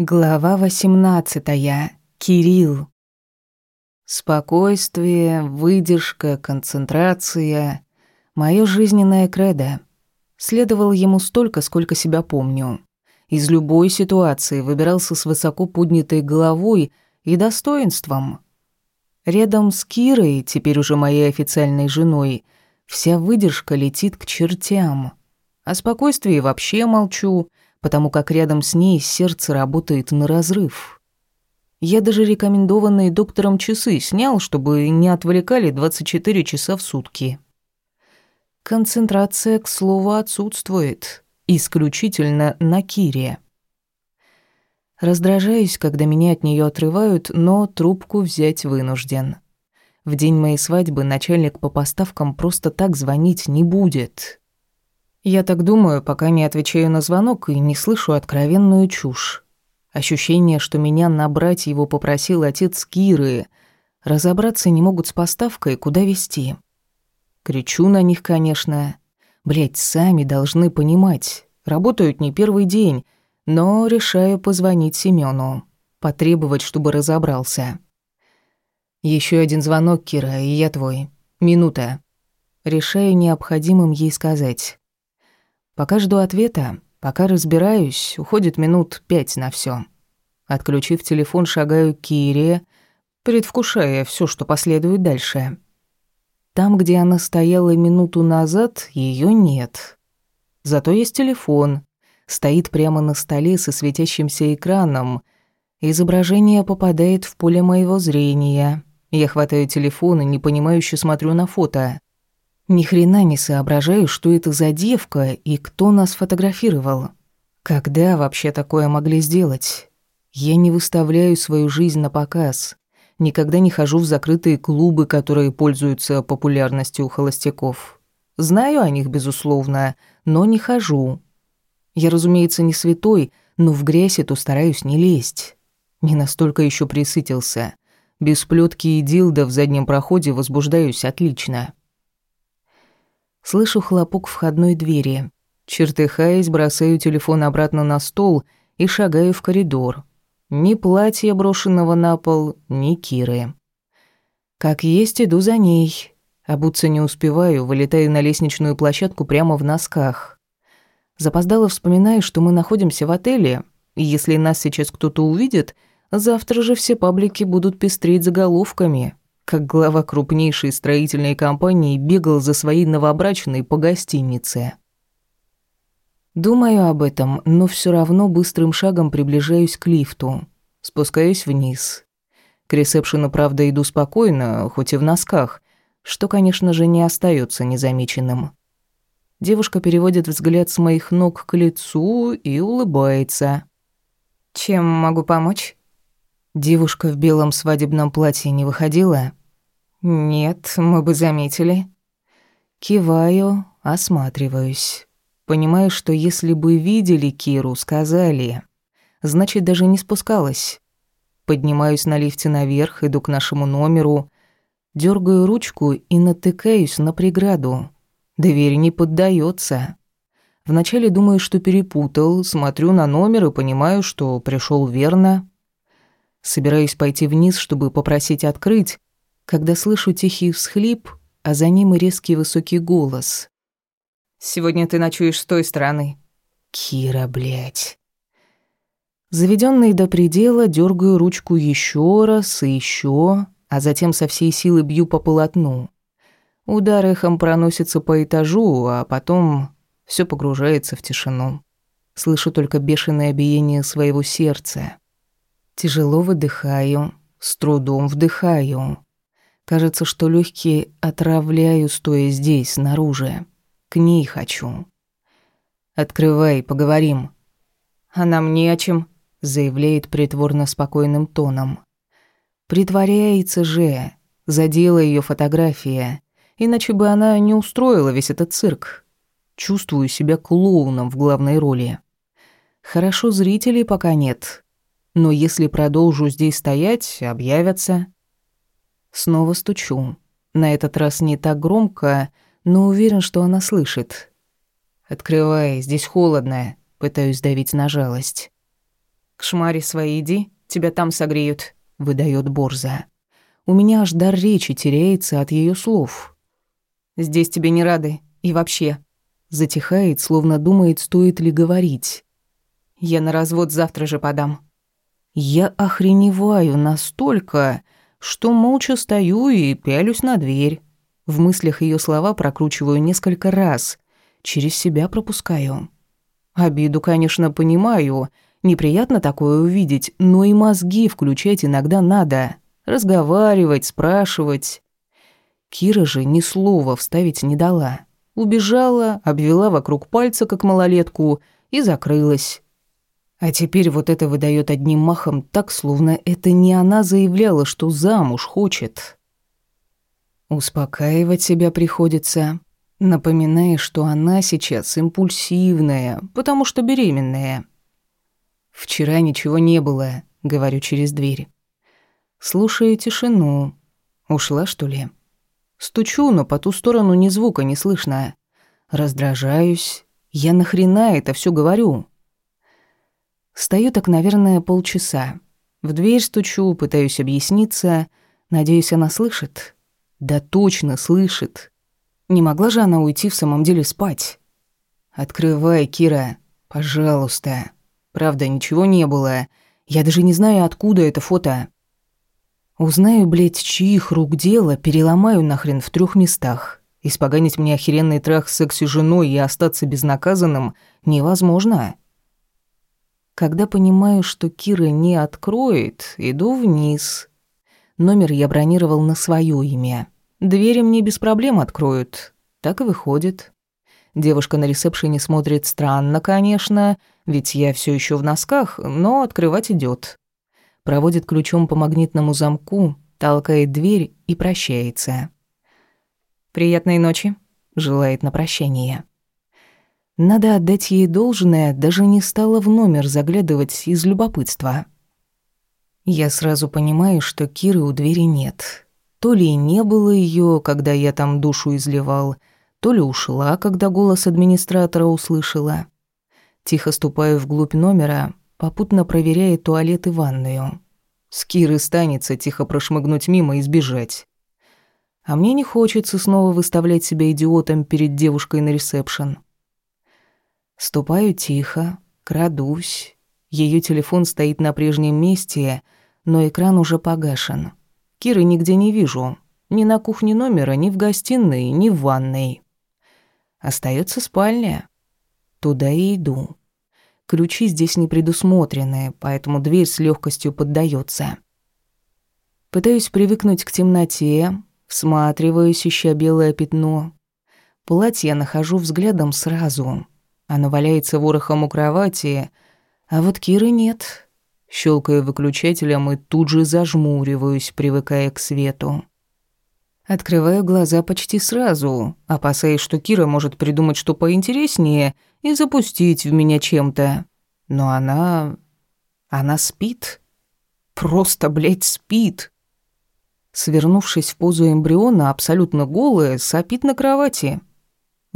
Глава 18. Кирилл. Спокойствие, выдержка, концентрация — моё жизненное кредо. Следовал ему столько, сколько себя помню. Из любой ситуации выбирался с высоко поднятой головой и достоинством. Рядом с Кирой, теперь уже моей официальной женой, вся выдержка летит к чертям. О спокойствии вообще молчу — потому как рядом с ней сердце работает на разрыв. Я даже рекомендованные доктором часы снял, чтобы не отвлекали 24 часа в сутки. Концентрация, к слову, отсутствует. Исключительно на Кире. Раздражаюсь, когда меня от нее отрывают, но трубку взять вынужден. В день моей свадьбы начальник по поставкам просто так звонить не будет. Я так думаю, пока не отвечаю на звонок и не слышу откровенную чушь. Ощущение, что меня набрать его попросил отец Киры. Разобраться не могут с поставкой, куда везти. Кричу на них, конечно. Блять, сами должны понимать. Работают не первый день, но решаю позвонить Семену, потребовать, чтобы разобрался. Еще один звонок, Кира, и я твой. Минута. Решаю необходимым ей сказать. Пока жду ответа, пока разбираюсь, уходит минут пять на все. Отключив телефон, шагаю к Кире, предвкушая все, что последует дальше. Там, где она стояла минуту назад, ее нет. Зато есть телефон. Стоит прямо на столе со светящимся экраном. Изображение попадает в поле моего зрения. Я хватаю телефон и непонимающе смотрю на фото. Ни хрена не соображаю, что это за девка и кто нас фотографировал. Когда вообще такое могли сделать? Я не выставляю свою жизнь на показ. Никогда не хожу в закрытые клубы, которые пользуются популярностью у холостяков. Знаю о них, безусловно, но не хожу. Я, разумеется, не святой, но в грязь эту стараюсь не лезть. Не настолько еще присытился. Без плетки и дилда в заднем проходе возбуждаюсь отлично. Слышу хлопок входной двери. Чертыхаясь, бросаю телефон обратно на стол и шагаю в коридор. Ни платья брошенного на пол, ни Киры. Как есть, иду за ней. Обуться не успеваю, вылетаю на лестничную площадку прямо в носках. Запоздало вспоминаю, что мы находимся в отеле, и если нас сейчас кто-то увидит, завтра же все паблики будут пестреть заголовками как глава крупнейшей строительной компании бегал за своей новобрачной по гостинице. Думаю об этом, но все равно быстрым шагом приближаюсь к лифту. Спускаюсь вниз. К ресепшену, правда, иду спокойно, хоть и в носках, что, конечно же, не остается незамеченным. Девушка переводит взгляд с моих ног к лицу и улыбается. «Чем могу помочь?» Девушка в белом свадебном платье не выходила? «Нет, мы бы заметили». Киваю, осматриваюсь. Понимаю, что если бы видели Киру, сказали. Значит, даже не спускалась. Поднимаюсь на лифте наверх, иду к нашему номеру, дергаю ручку и натыкаюсь на преграду. Дверь не поддается. Вначале думаю, что перепутал, смотрю на номер и понимаю, что пришел верно. Собираюсь пойти вниз, чтобы попросить открыть, когда слышу тихий всхлип, а за ним и резкий высокий голос. «Сегодня ты ночуешь с той стороны». «Кира, блядь». Заведённый до предела, дергаю ручку еще раз и еще, а затем со всей силы бью по полотну. Удар эхом проносится по этажу, а потом все погружается в тишину. Слышу только бешеное биение своего сердца. Тяжело выдыхаю, с трудом вдыхаю. Кажется, что легкие отравляю, стоя здесь, снаружи. К ней хочу. «Открывай, поговорим». «А нам не о чем», — заявляет притворно спокойным тоном. Притворяется же, задела ее фотография, иначе бы она не устроила весь этот цирк. Чувствую себя клоуном в главной роли. Хорошо зрителей пока нет, но если продолжу здесь стоять, объявятся. Снова стучу. На этот раз не так громко, но уверен, что она слышит. «Открывай, здесь холодно», — пытаюсь давить на жалость. «К шмаре своей иди, тебя там согреют», — выдает Борза. У меня аж дар речи теряется от ее слов. «Здесь тебе не рады. И вообще». Затихает, словно думает, стоит ли говорить. «Я на развод завтра же подам». Я охреневаю настолько, что молча стою и пялюсь на дверь. В мыслях ее слова прокручиваю несколько раз, через себя пропускаю. Обиду, конечно, понимаю, неприятно такое увидеть, но и мозги включать иногда надо. Разговаривать, спрашивать. Кира же ни слова вставить не дала. Убежала, обвела вокруг пальца, как малолетку, и закрылась. А теперь вот это выдает одним махом так, словно это не она заявляла, что замуж хочет. Успокаивать себя приходится, напоминая, что она сейчас импульсивная, потому что беременная. «Вчера ничего не было», — говорю через дверь. Слушаю тишину. Ушла, что ли? Стучу, но по ту сторону ни звука не слышно. Раздражаюсь. Я нахрена это все говорю? Стою так, наверное, полчаса. В дверь стучу, пытаюсь объясниться. Надеюсь, она слышит. Да точно слышит. Не могла же она уйти в самом деле спать? «Открывай, Кира, пожалуйста. Правда, ничего не было. Я даже не знаю, откуда это фото. Узнаю, блядь, чьих рук дело, переломаю нахрен в трех местах. Испоганить мне охеренный трах с секси-женой и остаться безнаказанным невозможно. Когда понимаю, что Кира не откроет, иду вниз. Номер я бронировал на свое имя. Двери мне без проблем откроют. Так и выходит. Девушка на ресепшене смотрит странно, конечно, ведь я все еще в носках, но открывать идет проводит ключом по магнитному замку, толкает дверь и прощается. «Приятной ночи», — желает на прощание. Надо отдать ей должное, даже не стала в номер заглядывать из любопытства. Я сразу понимаю, что Киры у двери нет. То ли не было ее, когда я там душу изливал, то ли ушла, когда голос администратора услышала. Тихо ступаю вглубь номера, попутно проверяя туалет и ванную. С Киры станется тихо прошмыгнуть мимо и сбежать. А мне не хочется снова выставлять себя идиотом перед девушкой на ресепшн. Ступаю тихо, крадусь. Ее телефон стоит на прежнем месте, но экран уже погашен. Киры нигде не вижу. Ни на кухне номера, ни в гостиной, ни в ванной. Остается спальня. Туда и иду. Ключи здесь не предусмотрены, поэтому дверь с легкостью поддается. Пытаюсь привыкнуть к темноте, всматриваюсь, ища белое пятно. Платье нахожу взглядом сразу. Оно валяется ворохом у кровати, а вот Киры нет. Щелкаю выключателем и тут же зажмуриваюсь, привыкая к свету. Открываю глаза почти сразу, опасаясь, что Кира может придумать что поинтереснее и запустить в меня чем-то. Но она... она спит. Просто, блядь, спит. Свернувшись в позу эмбриона, абсолютно голая, сопит на кровати.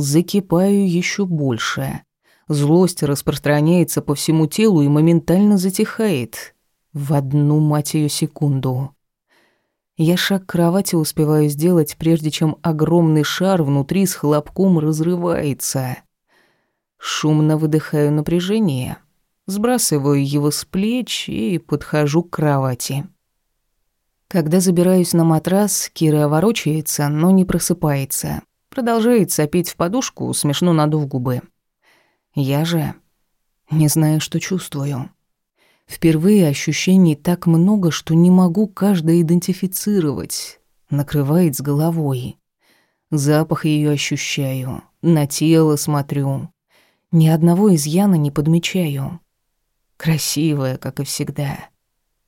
Закипаю еще больше. Злость распространяется по всему телу и моментально затихает. В одну, мать ее, секунду. Я шаг к кровати успеваю сделать, прежде чем огромный шар внутри с хлопком разрывается. Шумно выдыхаю напряжение, сбрасываю его с плеч и подхожу к кровати. Когда забираюсь на матрас, Кира ворочается, но не просыпается. Продолжает сопеть в подушку, смешно надув губы. Я же не знаю, что чувствую. Впервые ощущений так много, что не могу каждое идентифицировать. Накрывает с головой. Запах ее ощущаю, на тело смотрю. Ни одного изъяна не подмечаю. Красивая, как и всегда.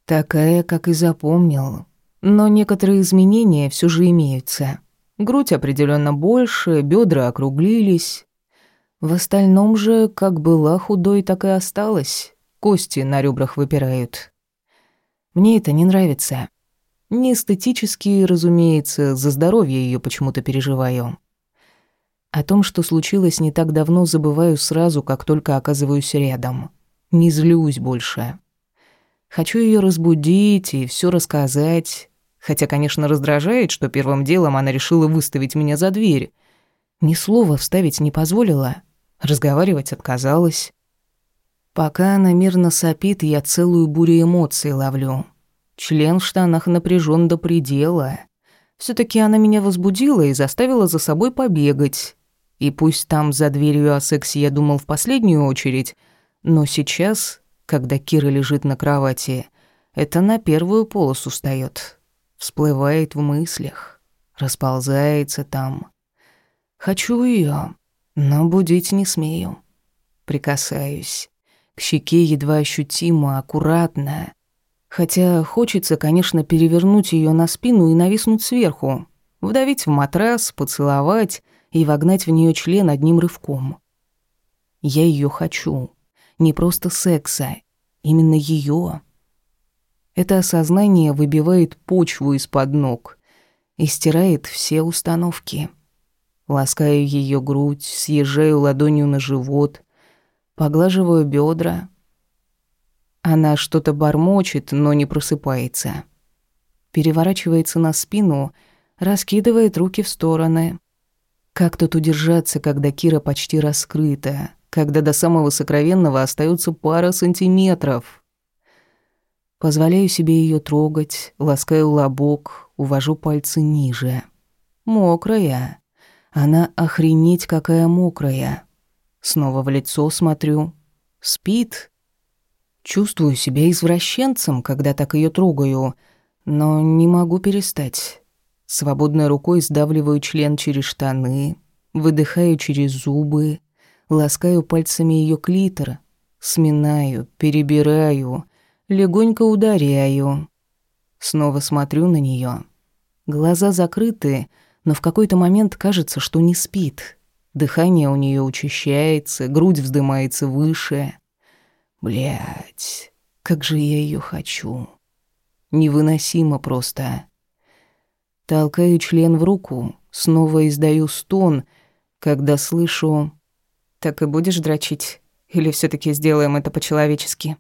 Такая, как и запомнил. Но некоторые изменения все же имеются. Грудь определенно больше, бедра округлились. В остальном же, как была худой, так и осталась. Кости на ребрах выпирают. Мне это не нравится. Не эстетически, разумеется, за здоровье ее почему-то переживаю. О том, что случилось не так давно, забываю сразу, как только оказываюсь рядом. Не злюсь больше. Хочу ее разбудить и все рассказать. Хотя, конечно, раздражает, что первым делом она решила выставить меня за дверь. Ни слова вставить не позволила. Разговаривать отказалась. Пока она мирно сопит, я целую бурю эмоций ловлю. Член в штанах напряжен до предела. все таки она меня возбудила и заставила за собой побегать. И пусть там за дверью о сексе я думал в последнюю очередь, но сейчас, когда Кира лежит на кровати, это на первую полосу встаёт. Всплывает в мыслях, расползается там. Хочу её, но будить не смею. Прикасаюсь. К щеке едва ощутимо, аккуратно. Хотя хочется, конечно, перевернуть её на спину и нависнуть сверху, вдавить в матрас, поцеловать и вогнать в неё член одним рывком. Я её хочу. Не просто секса, именно её. Это осознание выбивает почву из-под ног и стирает все установки. Ласкаю её грудь, съезжаю ладонью на живот, поглаживаю бедра. Она что-то бормочет, но не просыпается. Переворачивается на спину, раскидывает руки в стороны. Как тут удержаться, когда Кира почти раскрыта, когда до самого сокровенного остается пара сантиметров? Позволяю себе ее трогать, ласкаю лобок, увожу пальцы ниже. Мокрая. Она охренеть какая мокрая. Снова в лицо смотрю. Спит. Чувствую себя извращенцем, когда так ее трогаю, но не могу перестать. Свободной рукой сдавливаю член через штаны, выдыхаю через зубы, ласкаю пальцами ее клитор, сминаю, перебираю, легонько ударяю. Снова смотрю на нее. Глаза закрыты, но в какой-то момент кажется, что не спит. Дыхание у нее учащается, грудь вздымается выше. Блять, как же я ее хочу. Невыносимо просто. Толкаю член в руку, снова издаю стон, когда слышу... «Так и будешь дрочить? Или все таки сделаем это по-человечески?»